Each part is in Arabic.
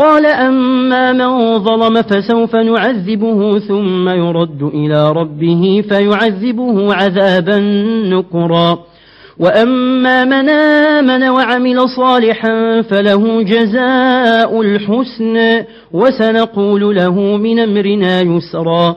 قال أما من ظلم فسوف نعذبه ثم يرد إلى ربه فيعذبه عذابا نكرا. وأما من آمن وعمل صالحا فله جزاء الحسن وسنقول له من أمرنا يسرا.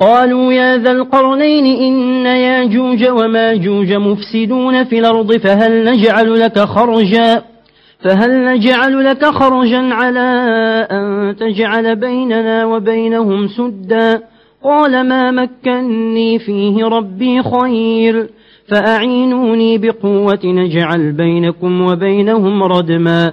قالوا يا ذا القرنين إن ياجوج وماجوج مفسدون في الأرض فهل نجعل لك خرجا؟ فهل نجعل لك خرجا على أن تجعل بيننا وبينهم سدا؟ قال ما مكني فيه ربي خير فأعينوني بقوة نجعل بينكم وبينهم ردما.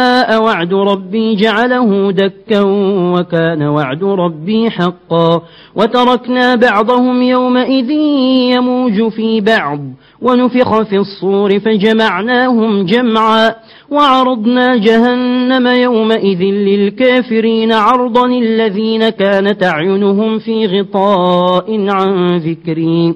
وعد ربي جعله دكا وكان وعد ربي حقا وتركنا بعضهم يومئذ يموج في بعض ونفخ في الصور فجمعناهم جمعا وعرضنا جهنم يومئذ للكافرين عرضا الذين كانت أعينهم في غطاء عن ذكري